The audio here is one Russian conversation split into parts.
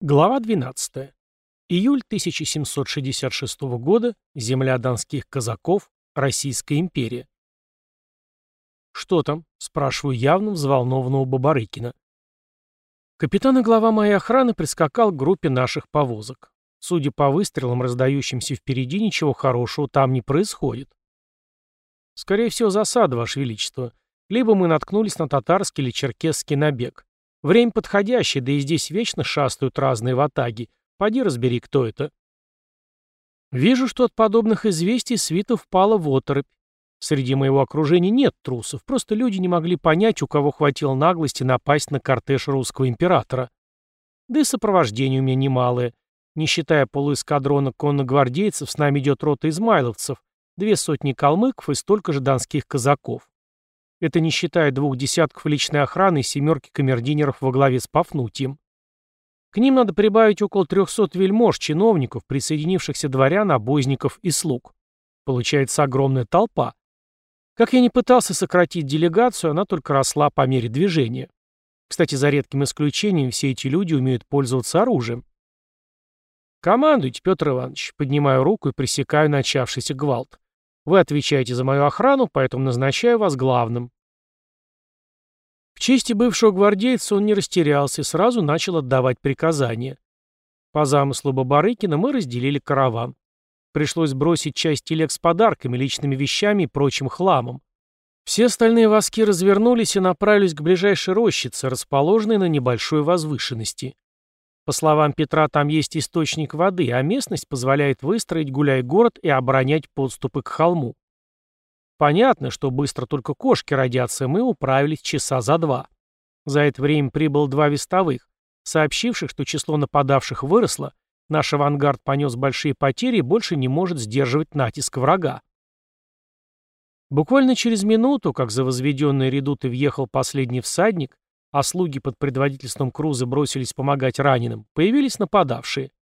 Глава 12. Июль 1766 года. Земля донских казаков. Российская империя. «Что там?» – спрашиваю явно взволнованного Бабарыкина. Капитан и глава моей охраны прискакал к группе наших повозок. Судя по выстрелам, раздающимся впереди, ничего хорошего там не происходит. Скорее всего, засада, Ваше Величество. Либо мы наткнулись на татарский или черкесский набег. Время подходящее, да и здесь вечно шастают разные ватаги. Поди разбери, кто это. Вижу, что от подобных известий свита впала в оторопь. Среди моего окружения нет трусов, просто люди не могли понять, у кого хватило наглости напасть на кортеж русского императора. Да и сопровождение у меня немалое. Не считая полуэскадрона конногвардейцев, с нами идет рота измайловцев, две сотни калмыков и столько же донских казаков. Это не считая двух десятков личной охраны и семерки камердинеров во главе с Пафнутием. К ним надо прибавить около 300 вельмож, чиновников, присоединившихся дворян, обозников и слуг. Получается огромная толпа. Как я не пытался сократить делегацию, она только росла по мере движения. Кстати, за редким исключением, все эти люди умеют пользоваться оружием. «Командуйте, Петр Иванович», поднимаю руку и пресекаю начавшийся гвалт. «Вы отвечаете за мою охрану, поэтому назначаю вас главным. В чести бывшего гвардейца он не растерялся и сразу начал отдавать приказания. По замыслу Бабарыкина мы разделили караван. Пришлось бросить часть телег с подарками, личными вещами и прочим хламом. Все остальные воски развернулись и направились к ближайшей рощице, расположенной на небольшой возвышенности. По словам Петра, там есть источник воды, а местность позволяет выстроить гуляй-город и оборонять подступы к холму. Понятно, что быстро только кошки родятся, мы управились часа за два. За это время прибыл два вестовых, сообщивших, что число нападавших выросло, наш авангард понес большие потери и больше не может сдерживать натиск врага. Буквально через минуту, как за возведенные редуты въехал последний всадник, а слуги под предводительством Круза бросились помогать раненым, появились нападавшие.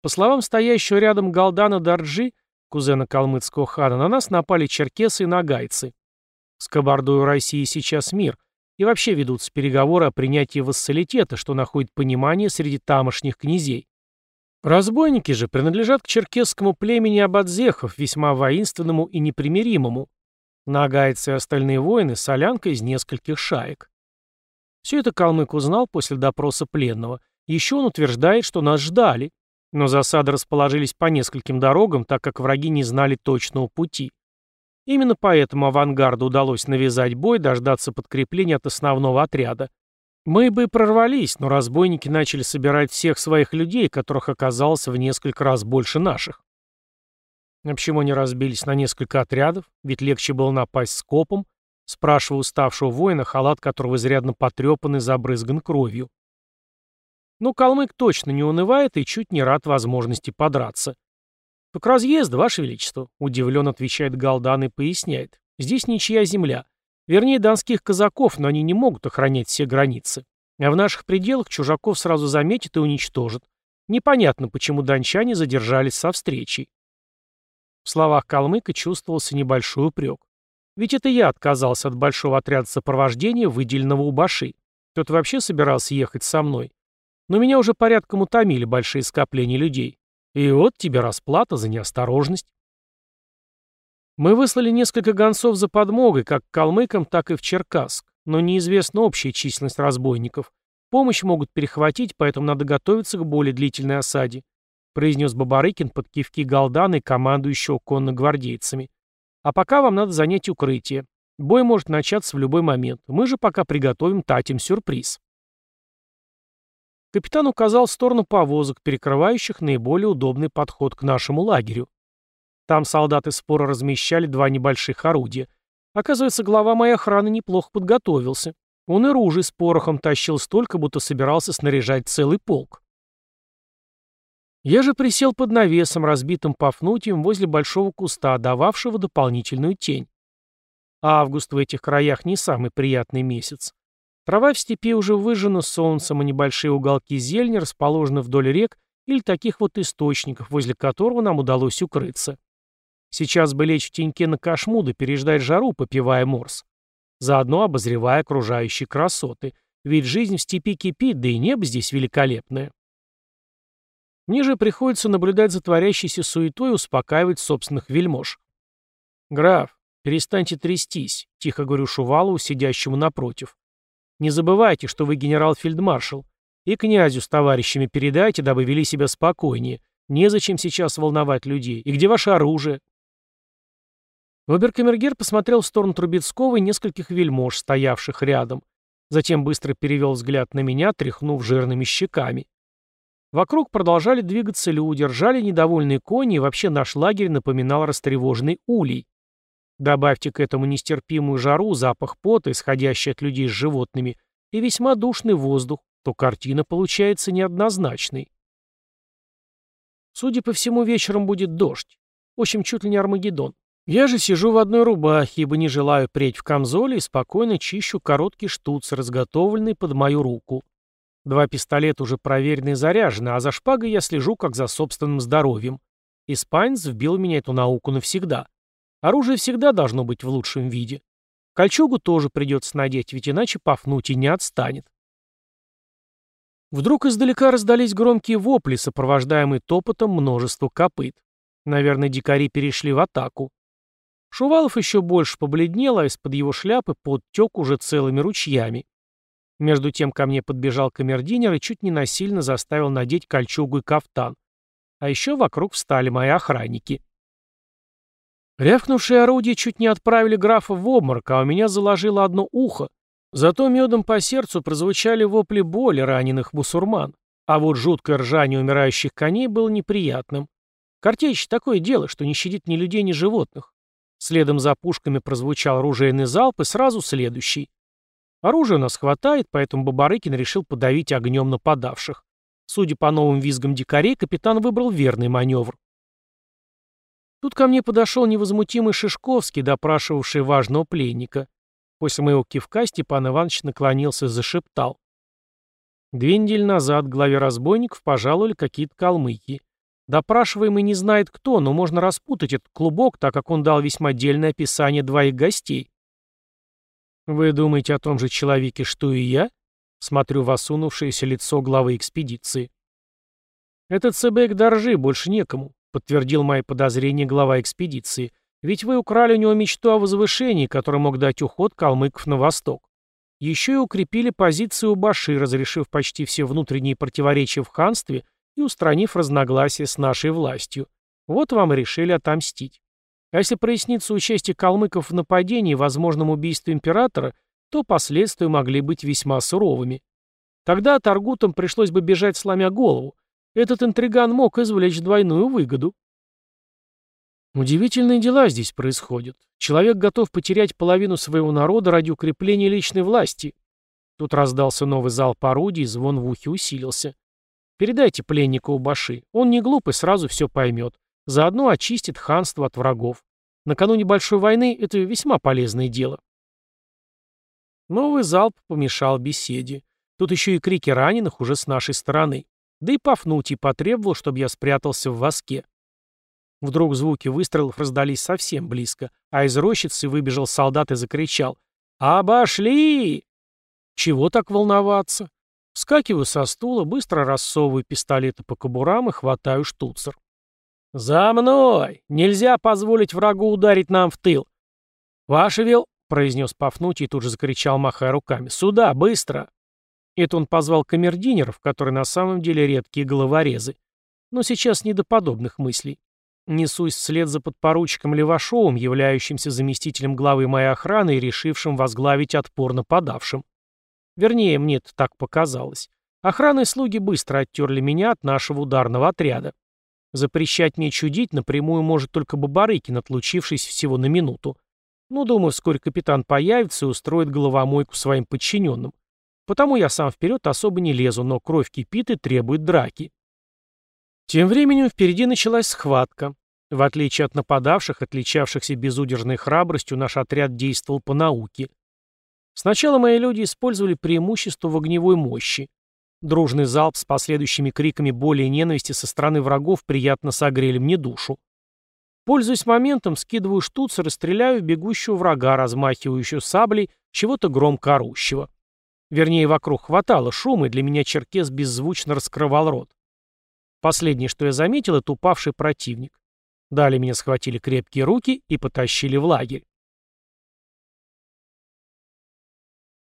По словам стоящего рядом Галдана Дарджи, кузена калмыцкого хана, на нас напали черкесы и нагайцы. С Кабардой у России сейчас мир, и вообще ведутся переговоры о принятии вассалитета, что находит понимание среди тамошних князей. Разбойники же принадлежат к черкесскому племени абадзехов, весьма воинственному и непримиримому. Нагайцы и остальные воины – солянка из нескольких шаек. Все это калмык узнал после допроса пленного. Еще он утверждает, что нас ждали, но засады расположились по нескольким дорогам, так как враги не знали точного пути. Именно поэтому авангарду удалось навязать бой, дождаться подкрепления от основного отряда. Мы бы прорвались, но разбойники начали собирать всех своих людей, которых оказалось в несколько раз больше наших. А почему они разбились на несколько отрядов? Ведь легче было напасть скопом, спрашивая уставшего воина, халат которого изрядно потрепан и забрызган кровью. Но калмык точно не унывает и чуть не рад возможности подраться. «Так разъезд, Ваше Величество», — удивленно отвечает Галдан и поясняет. «Здесь ничья земля. Вернее, донских казаков, но они не могут охранять все границы. А в наших пределах чужаков сразу заметят и уничтожат. Непонятно, почему дончане задержались со встречей». В словах калмыка чувствовался небольшой упрек. Ведь это я отказался от большого отряда сопровождения, выделенного у Баши. Тот вообще собирался ехать со мной. Но меня уже порядком утомили большие скопления людей. И вот тебе расплата за неосторожность. Мы выслали несколько гонцов за подмогой, как к калмыкам, так и в Черкасск, но неизвестна общая численность разбойников. Помощь могут перехватить, поэтому надо готовиться к более длительной осаде, произнес Бабарыкин под кивки Галдана и командующего конногвардейцами. А пока вам надо занять укрытие. Бой может начаться в любой момент. Мы же пока приготовим Татим сюрприз. Капитан указал в сторону повозок, перекрывающих наиболее удобный подход к нашему лагерю. Там солдаты споро размещали два небольших орудия. Оказывается, глава моей охраны неплохо подготовился. Он и ружей с порохом тащил столько, будто собирался снаряжать целый полк. Я же присел под навесом, разбитым пафнутием возле большого куста, дававшего дополнительную тень. Август в этих краях не самый приятный месяц. Трава в степи уже выжжена солнцем, а небольшие уголки зелени расположены вдоль рек или таких вот источников, возле которого нам удалось укрыться. Сейчас бы лечь в теньке на кашмуды, переждать жару, попивая морс. Заодно обозревая окружающие красоты. Ведь жизнь в степи кипит, да и небо здесь великолепное. Мне же приходится наблюдать за творящейся суетой и успокаивать собственных вельмож. «Граф, перестаньте трястись», — тихо говорю Шувалову, сидящему напротив. «Не забывайте, что вы генерал-фельдмаршал. И князю с товарищами передайте, дабы вели себя спокойнее. Незачем сейчас волновать людей. И где ваше оружие?» Оберкамергер посмотрел в сторону Трубецкого и нескольких вельмож, стоявших рядом. Затем быстро перевел взгляд на меня, тряхнув жирными щеками. Вокруг продолжали двигаться люди, ржали недовольные кони, и вообще наш лагерь напоминал растревоженный улей. Добавьте к этому нестерпимую жару, запах пота, исходящий от людей с животными, и весьма душный воздух, то картина получается неоднозначной. Судя по всему, вечером будет дождь. В общем, чуть ли не Армагеддон. Я же сижу в одной рубахе, ибо не желаю преть в камзоле и спокойно чищу короткий штуц, разготовленный под мою руку. Два пистолета уже проверены и заряжены, а за шпагой я слежу как за собственным здоровьем. Испанец вбил меня эту науку навсегда. Оружие всегда должно быть в лучшем виде. Кольчугу тоже придется надеть, ведь иначе Пафнутий не отстанет. Вдруг издалека раздались громкие вопли, сопровождаемые топотом множества копыт. Наверное, дикари перешли в атаку. Шувалов еще больше побледнел, а из-под его шляпы подтек уже целыми ручьями. Между тем ко мне подбежал камердинер и чуть не насильно заставил надеть кольчугу и кафтан. А еще вокруг встали мои охранники. Рявкнувшие орудия чуть не отправили графа в обморок, а у меня заложило одно ухо. Зато медом по сердцу прозвучали вопли боли раненых бусурман. А вот жуткое ржание умирающих коней было неприятным. Картечь — такое дело, что не щадит ни людей, ни животных. Следом за пушками прозвучал оружейный залп и сразу следующий. Оружия у нас хватает, поэтому Бабарыкин решил подавить огнем нападавших. Судя по новым визгам дикарей, капитан выбрал верный маневр. Тут ко мне подошел невозмутимый Шишковский, допрашивавший важного пленника. После моего кивка Степан Иванович наклонился и зашептал. Две недели назад главе разбойников пожаловали какие-то калмыки. Допрашиваемый не знает кто, но можно распутать этот клубок, так как он дал весьма дельное описание двоих гостей. «Вы думаете о том же человеке, что и я?» Смотрю в осунувшееся лицо главы экспедиции. «Этот Себек Доржи больше некому», — подтвердил мои подозрения глава экспедиции. «Ведь вы украли у него мечту о возвышении, который мог дать уход калмыков на восток. Еще и укрепили позиции у Баши, разрешив почти все внутренние противоречия в ханстве и устранив разногласия с нашей властью. Вот вам и решили отомстить. А если прояснится участие калмыков в нападении и возможном убийстве императора, то последствия могли быть весьма суровыми. Тогда Таргутам пришлось бы бежать сломя голову. Этот интриган мог извлечь двойную выгоду. Удивительные дела здесь происходят. Человек готов потерять половину своего народа ради укрепления личной власти. Тут раздался новый залп орудий, звон в ухе усилился. Передайте пленнику Баши. Он не глупый, сразу все поймет. Заодно очистит ханство от врагов. Накануне большой войны это весьма полезное дело. Новый залп помешал беседе. Тут еще и крики раненых уже с нашей стороны. Да и Пафнутий потребовал, чтобы я спрятался в воске. Вдруг звуки выстрелов раздались совсем близко, а из рощицы выбежал солдат и закричал «Обошли!» Чего так волноваться? Вскакиваю со стула, быстро рассовываю пистолеты по кобурам и хватаю штуцер. «За мной! Нельзя позволить врагу ударить нам в тыл!» «Ваше вел...» — произнес Пафнутий и тут же закричал, махая руками. «Сюда, быстро!» Это он позвал камердинеров, которые на самом деле редкие головорезы. Но сейчас не до подобных мыслей. Несусь вслед за подпоручиком Левашовым, являющимся заместителем главы моей охраны и решившим возглавить отпор нападавшим. Вернее, мне это так показалось. Охраны и слуги быстро оттерли меня от нашего ударного отряда. Запрещать мне чудить напрямую может только Бабарыкин, отлучившись всего на минуту. Ну, думаю, вскоре капитан появится и устроит головомойку своим подчиненным. Потому я сам вперед особо не лезу, но кровь кипит и требует драки. Тем временем впереди началась схватка. В отличие от нападавших, отличавшихся безудержной храбростью, наш отряд действовал по науке. Сначала мои люди использовали преимущество в огневой мощи. Дружный залп с последующими криками боли и ненависти со стороны врагов приятно согрели мне душу. Пользуясь моментом, скидываю штуцер и стреляю в бегущего врага, размахивающего саблей, чего-то громко орущего. Вернее, вокруг хватало шума, и для меня черкес беззвучно раскрывал рот. Последнее, что я заметил, это упавший противник. Далее меня схватили крепкие руки и потащили в лагерь.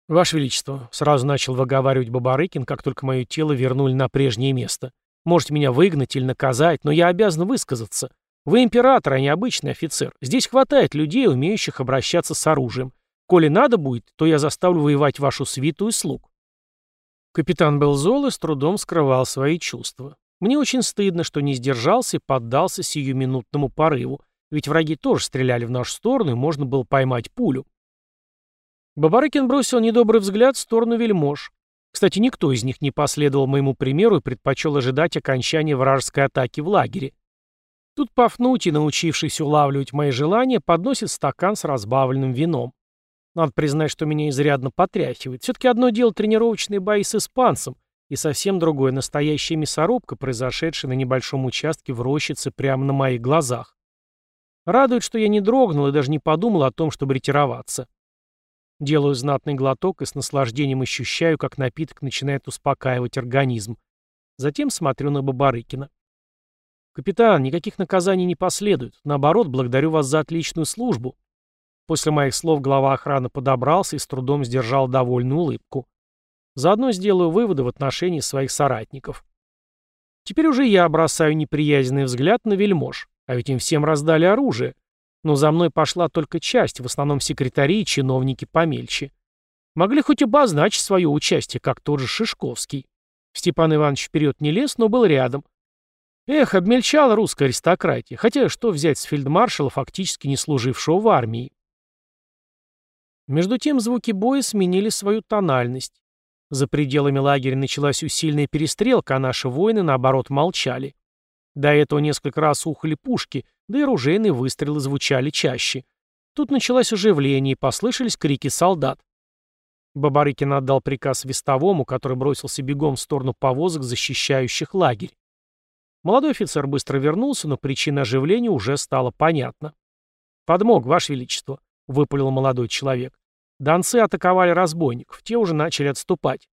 «Ваше Величество», — сразу начал выговаривать Бабарыкин, как только мое тело вернули на прежнее место. «Можете меня выгнать или наказать, но я обязан высказаться. Вы император, а не обычный офицер. Здесь хватает людей, умеющих обращаться с оружием. Коли надо будет, то я заставлю воевать вашу свиту и слуг». Капитан был зол и с трудом скрывал свои чувства. Мне очень стыдно, что не сдержался и поддался сиюминутному порыву, ведь враги тоже стреляли в нашу сторону, и можно было поймать пулю. Бабарыкин бросил недобрый взгляд в сторону вельмож. Кстати, никто из них не последовал моему примеру и предпочел ожидать окончания вражеской атаки в лагере. Тут Пафнутий, научившийся улавливать мои желания, подносит стакан с разбавленным вином. Надо признать, что меня изрядно потряхивает. Все-таки одно дело тренировочные бои с испанцем, и совсем другое настоящая мясорубка, произошедшая на небольшом участке в рощице прямо на моих глазах. Радует, что я не дрогнул и даже не подумал о том, чтобы ретироваться. Делаю знатный глоток и с наслаждением ощущаю, как напиток начинает успокаивать организм. Затем смотрю на Бабарыкина. «Капитан, никаких наказаний не последует. Наоборот, благодарю вас за отличную службу». После моих слов глава охраны подобрался и с трудом сдержал довольную улыбку. Заодно сделаю выводы в отношении своих соратников. Теперь уже я бросаю неприязненный взгляд на вельмож, а ведь им всем раздали оружие. Но за мной пошла только часть, в основном секретари и чиновники помельче. Могли хоть обозначить свое участие, как тот же Шишковский. Степан Иванович вперед не лез, но был рядом. Эх, обмельчала русская аристократия, хотя что взять с фельдмаршала, фактически не служившего в армии. Между тем звуки боя сменили свою тональность. За пределами лагеря началась усиленная перестрелка, а наши воины, наоборот, молчали. До этого несколько раз ухали пушки, да и ружейные выстрелы звучали чаще. Тут началось оживление, и послышались крики солдат. Бабарыкин отдал приказ вестовому, который бросился бегом в сторону повозок, защищающих лагерь. Молодой офицер быстро вернулся, но причина оживления уже стала понятна. «Подмог, Ваше Величество», — выпалил молодой человек. Донцы атаковали разбойников, те уже начали отступать.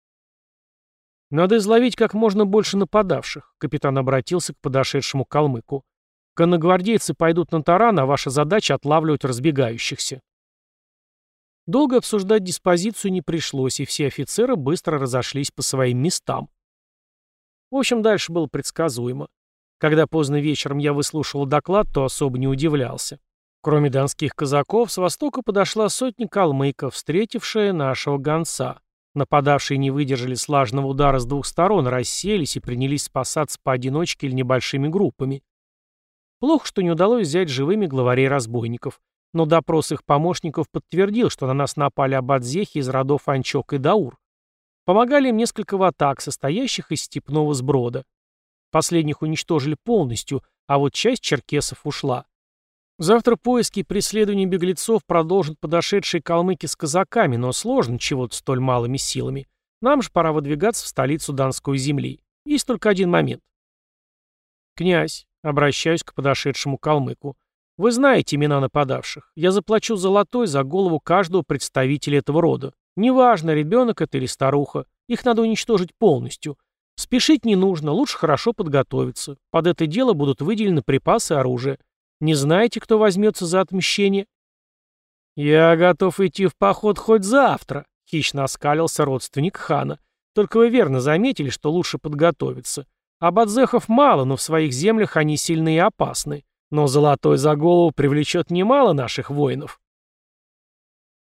«Надо изловить как можно больше нападавших», — капитан обратился к подошедшему калмыку. «Конногвардейцы пойдут на таран, а ваша задача — отлавливать разбегающихся». Долго обсуждать диспозицию не пришлось, и все офицеры быстро разошлись по своим местам. В общем, дальше было предсказуемо. Когда поздно вечером я выслушивал доклад, то особо не удивлялся. Кроме донских казаков, с востока подошла сотня калмыков, встретившая нашего гонца. Нападавшие не выдержали слаженного удара с двух сторон, расселись и принялись спасаться поодиночке или небольшими группами. Плохо, что не удалось взять живыми главарей разбойников, но допрос их помощников подтвердил, что на нас напали абадзехи из родов Анчок и Даур. Помогали им несколько ватак, состоящих из степного сброда. Последних уничтожили полностью, а вот часть черкесов ушла. Завтра поиски и преследование беглецов продолжат подошедшие калмыки с казаками, но сложно чего-то столь малыми силами. Нам же пора выдвигаться в столицу Донской земли. Есть только один момент. Князь, обращаюсь к подошедшему калмыку. Вы знаете имена нападавших. Я заплачу золотой за голову каждого представителя этого рода. Неважно, ребенок это или старуха. Их надо уничтожить полностью. Спешить не нужно, лучше хорошо подготовиться. Под это дело будут выделены припасы и оружие. Не знаете, кто возьмется за отмщение?» «Я готов идти в поход хоть завтра», — хищно оскалился родственник хана. «Только вы верно заметили, что лучше подготовиться. Абадзехов мало, но в своих землях они сильны и опасны. Но золотой за голову привлечет немало наших воинов».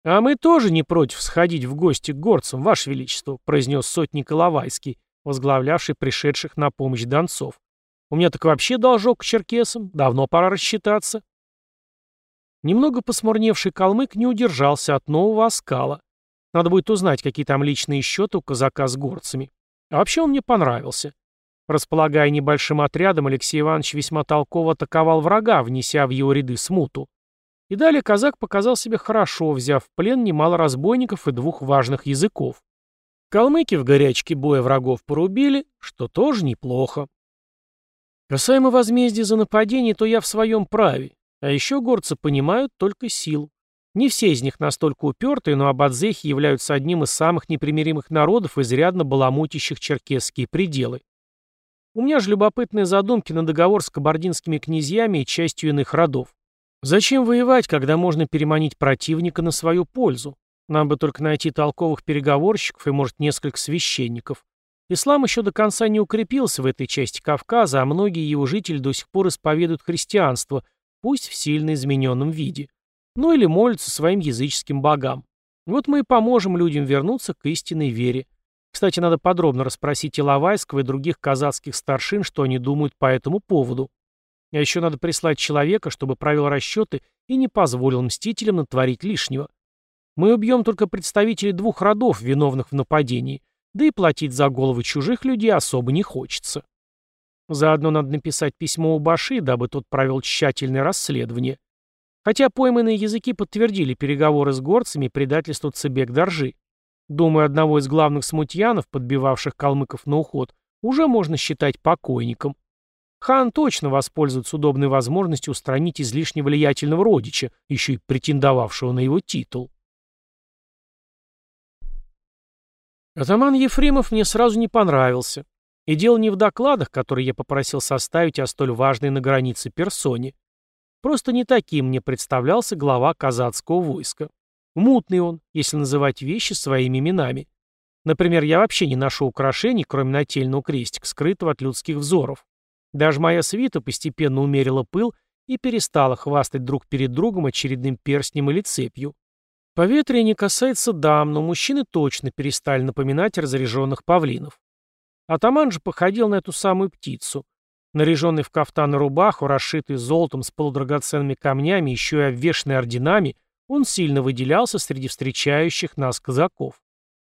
«А мы тоже не против сходить в гости к горцам, Ваше Величество», — произнес сотник Иловайский, возглавлявший пришедших на помощь донцов. У меня так вообще должок к черкесам. Давно пора рассчитаться. Немного посмурневший калмык не удержался от нового оскала. Надо будет узнать, какие там личные счеты у казака с горцами. А вообще он мне понравился. Располагая небольшим отрядом, Алексей Иванович весьма толково атаковал врага, внеся в его ряды смуту. И далее казак показал себя хорошо, взяв в плен немало разбойников и двух важных языков. Калмыки в горячке боя врагов порубили, что тоже неплохо. Касаемо возмездия за нападение, то я в своем праве. А еще горцы понимают только силу. Не все из них настолько упертые, но абадзехи являются одним из самых непримиримых народов, изрядно баламутящих черкесские пределы. У меня же любопытные задумки на договор с кабардинскими князьями и частью иных родов. Зачем воевать, когда можно переманить противника на свою пользу? Нам бы только найти толковых переговорщиков и, может, несколько священников. Ислам еще до конца не укрепился в этой части Кавказа, а многие его жители до сих пор исповедуют христианство, пусть в сильно измененном виде. Ну или молятся своим языческим богам. Вот мы и поможем людям вернуться к истинной вере. Кстати, надо подробно расспросить Иловайского и других казацких старшин, что они думают по этому поводу. А еще надо прислать человека, чтобы провел расчеты и не позволил мстителям натворить лишнего. Мы убьем только представителей двух родов, виновных в нападении, да и платить за головы чужих людей особо не хочется. Заодно надо написать письмо у Баши, дабы тот провел тщательное расследование. Хотя пойманные языки подтвердили переговоры с горцами и предательство Цебек-Доржи. Думаю, одного из главных смутьянов, подбивавших калмыков на уход, уже можно считать покойником. Хан точно воспользуется удобной возможностью устранить излишне влиятельного родича, еще и претендовавшего на его титул. Атаман Ефремов мне сразу не понравился. И дело не в докладах, которые я попросил составить о столь важной на границе персоне. Просто не таким мне представлялся глава казацкого войска. Мутный он, если называть вещи своими именами. Например, я вообще не ношу украшений, кроме нательного крестика, скрытого от людских взоров. Даже моя свита постепенно умерила пыл и перестала хвастать друг перед другом очередным перстнем или цепью. Поветрие не касается дам, но мужчины точно перестали напоминать разряженных павлинов. Атаман же походил на эту самую птицу. Наряженный в кафтан и рубаху, расшитый золотом с полудрагоценными камнями, еще и обвешанный орденами, он сильно выделялся среди встречающих нас казаков.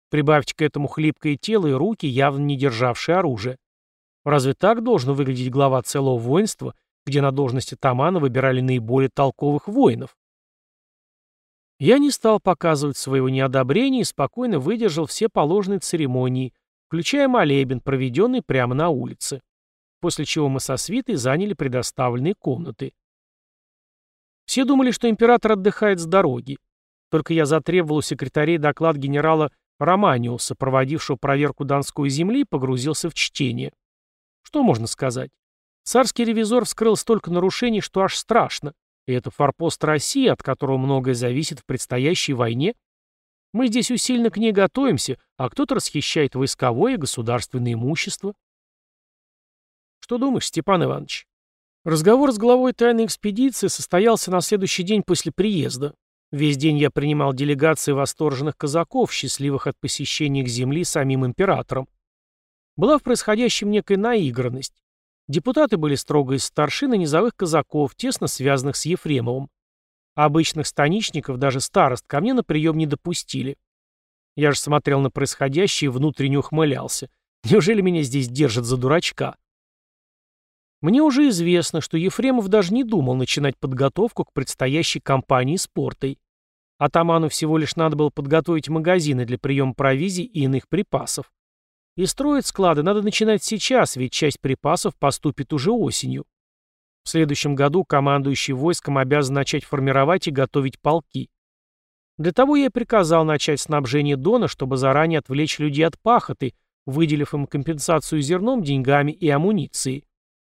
Прибавьте к этому хлипкое тело и руки, явно не державшие оружие. Разве так должен выглядеть глава целого воинства, где на должности тамана выбирали наиболее толковых воинов? Я не стал показывать своего неодобрения и спокойно выдержал все положенные церемонии, включая молебен, проведенный прямо на улице. После чего мы со свитой заняли предоставленные комнаты. Все думали, что император отдыхает с дороги. Только я затребовал у секретарей доклад генерала Романиуса, проводившего проверку Донской земли, погрузился в чтение. Что можно сказать? Царский ревизор вскрыл столько нарушений, что аж страшно. И это форпост России, от которого многое зависит в предстоящей войне. Мы здесь усиленно к ней готовимся, а кто-то расхищает войсковое и государственное имущество. Что думаешь, Степан Иванович? Разговор с главой тайной экспедиции состоялся на следующий день после приезда. Весь день я принимал делегации восторженных казаков, счастливых от посещения их земли самим императором. Была в происходящем некая наигранность. Депутаты были строго из старшин и низовых казаков, тесно связанных с Ефремовым. обычных станичников, даже старост, ко мне на прием не допустили. Я же смотрел на происходящее и внутренне ухмылялся. Неужели меня здесь держат за дурачка? Мне уже известно, что Ефремов даже не думал начинать подготовку к предстоящей кампании с портой. Атаману всего лишь надо было подготовить магазины для приема провизий и иных припасов. И строить склады надо начинать сейчас, ведь часть припасов поступит уже осенью. В следующем году командующий войском обязан начать формировать и готовить полки. Для того я и приказал начать снабжение Дона, чтобы заранее отвлечь людей от пахоты, выделив им компенсацию зерном, деньгами и амуницией.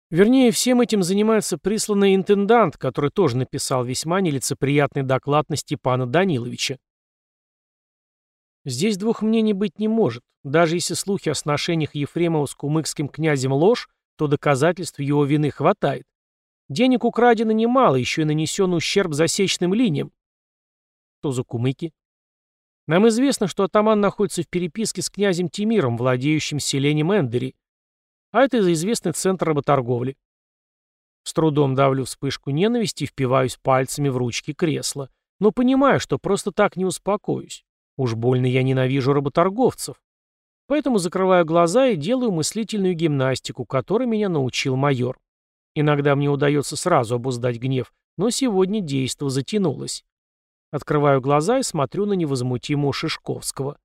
Вернее, всем этим занимается присланный интендант, который тоже написал весьма нелицеприятный доклад на Степана Даниловича. Здесь двух мнений быть не может. Даже если слухи о сношениях Ефремова с кумыкским князем ложь, то доказательств его вины хватает. Денег украдено немало, еще и нанесен ущерб засечным линиям. Что за кумыки? Нам известно, что атаман находится в переписке с князем Тимиром, владеющим селением Эндери. А это известный центр работорговли. С трудом давлю вспышку ненависти и впиваюсь пальцами в ручки кресла. Но понимаю, что просто так не успокоюсь. Уж больно я ненавижу работорговцев. Поэтому закрываю глаза и делаю мыслительную гимнастику, которой меня научил майор. Иногда мне удается сразу обуздать гнев, но сегодня действо затянулось. Открываю глаза и смотрю на невозмутимого Шишковского.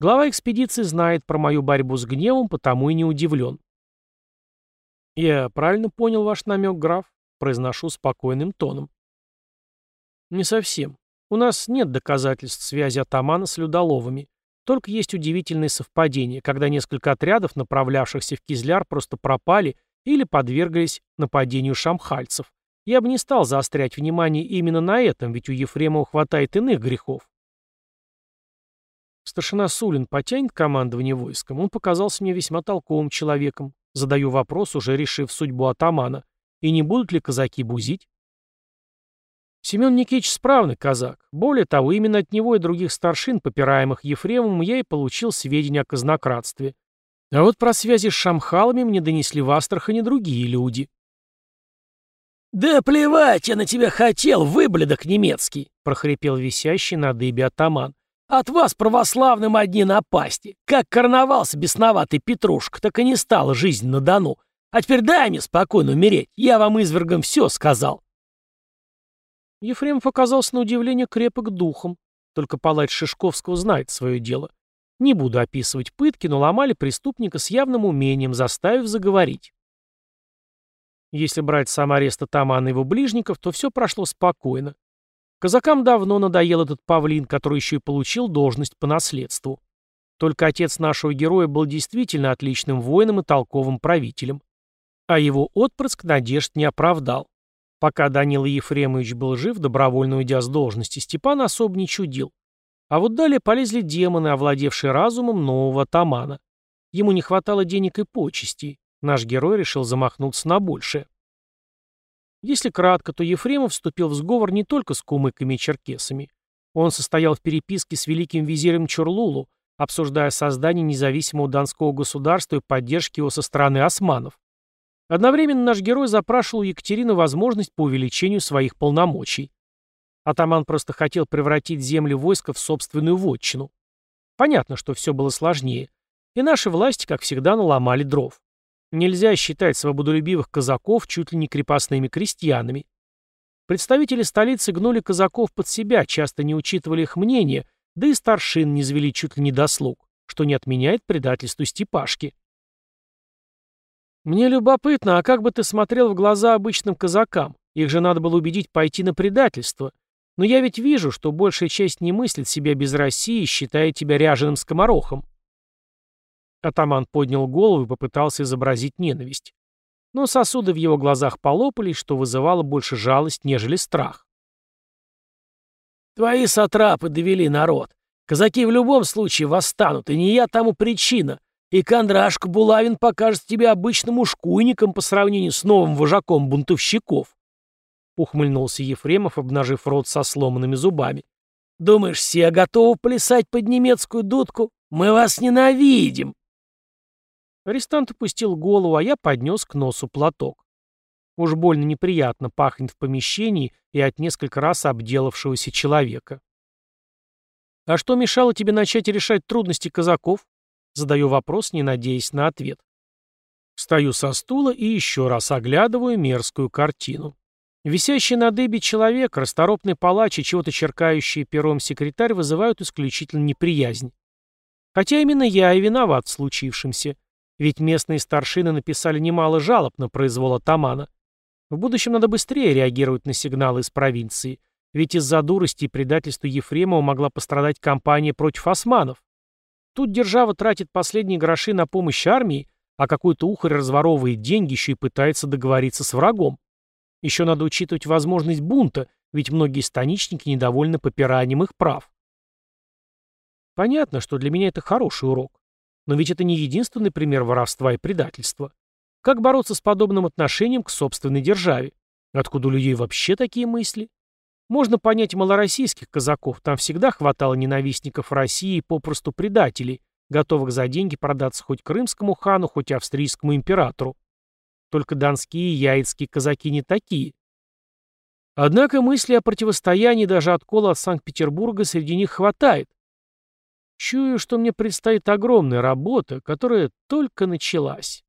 Глава экспедиции знает про мою борьбу с гневом, потому и не удивлен. «Я правильно понял ваш намек, граф?» Произношу спокойным тоном. «Не совсем. У нас нет доказательств связи атамана с людоловами. Только есть удивительные совпадения, когда несколько отрядов, направлявшихся в Кизляр, просто пропали или подверглись нападению шамхальцев. Я бы не стал заострять внимание именно на этом, ведь у Ефремова хватает иных грехов. Старшина Сулин потянет командование войском. Он показался мне весьма толковым человеком. Задаю вопрос, уже решив судьбу атамана. И не будут ли казаки бузить? Семен Никитич справный казак. Более того, именно от него и других старшин, попираемых Ефремом, я и получил сведения о казнократстве. А вот про связи с шамхалами мне донесли в Астрахани другие люди. «Да плевать я на тебя хотел, выблядок немецкий!» — прохрипел висящий на дыбе атаман. «От вас, православным, одни напасти. Как карнавался бесноватый Петрушка, так и не стала жизнь на Дону. А теперь дай мне спокойно умереть, я вам извергом все сказал». Ефремов оказался на удивление крепок духом. Только палач Шишковского знает свое дело. Не буду описывать пытки, но ломали преступника с явным умением, заставив заговорить. Если брать сам арест атамана и его ближников, то все прошло спокойно. Казакам давно надоел этот павлин, который еще и получил должность по наследству. Только отец нашего героя был действительно отличным воином и толковым правителем. А его отпрыск надежд не оправдал. Пока Данила Ефремович был жив, добровольно уйдя с должности, Степан особо не чудил. А вот далее полезли демоны, овладевшие разумом нового атамана. Ему не хватало денег и почестей. Наш герой решил замахнуться на большее. Если кратко, то Ефремов вступил в сговор не только с кумыками и черкесами. Он состоял в переписке с великим визирем Чурлулу, обсуждая создание независимого данского государства и поддержки его со стороны османов. Одновременно наш герой запрашивал у Екатерины возможность по увеличению своих полномочий. Атаман просто хотел превратить земли войска в собственную вотчину. Понятно, что все было сложнее. И наши власти, как всегда, наломали дров. Нельзя считать свободолюбивых казаков чуть ли не крепостными крестьянами. Представители столицы гнули казаков под себя, часто не учитывали их мнение, да и старшин не звели чуть ли не до слуг, что не отменяет предательству Степашки. «Мне любопытно, а как бы ты смотрел в глаза обычным казакам? Их же надо было убедить пойти на предательство. Но я ведь вижу, что большая часть не мыслит себя без России, считая тебя ряженым скоморохом». Атаман поднял голову и попытался изобразить ненависть. Но сосуды в его глазах полопались, что вызывало больше жалость, нежели страх. «Твои сатрапы довели народ. Казаки в любом случае восстанут, и не я тому причина. И Кондрашка Булавин покажет тебе обычным ушкуйником по сравнению с новым вожаком бунтовщиков. Ухмыльнулся Ефремов, обнажив рот со сломанными зубами. Думаешь, все готовы плясать под немецкую дудку? Мы вас ненавидим. Арестант опустил голову, а я поднес к носу платок. Уж больно неприятно пахнет в помещении и от несколько раз обделавшегося человека. «А что мешало тебе начать решать трудности казаков?» Задаю вопрос, не надеясь на ответ. Встаю со стула и еще раз оглядываю мерзкую картину. Висящий на дыбе человек, расторопный палач и чего-то черкающий пером секретарь вызывают исключительно неприязнь. Хотя именно я и виноват в случившемся. Ведь местные старшины написали немало жалоб на произвол атамана. В будущем надо быстрее реагировать на сигналы из провинции. Ведь из-за дурости и предательства Ефремова могла пострадать кампания против османов. Тут держава тратит последние гроши на помощь армии, а какой-то ухарь разворовывает деньги еще и пытается договориться с врагом. Еще надо учитывать возможность бунта, ведь многие станичники недовольны попиранием их прав. Понятно, что для меня это хороший урок. Но ведь это не единственный пример воровства и предательства. Как бороться с подобным отношением к собственной державе? Откуда у людей вообще такие мысли? Можно понять малороссийских казаков, там всегда хватало ненавистников России и попросту предателей, готовых за деньги продаться хоть крымскому хану, хоть австрийскому императору. Только донские и яицкие казаки не такие. Однако мысли о противостоянии даже откола от Санкт-Петербурга среди них хватает. Чую, что мне предстоит огромная работа, которая только началась.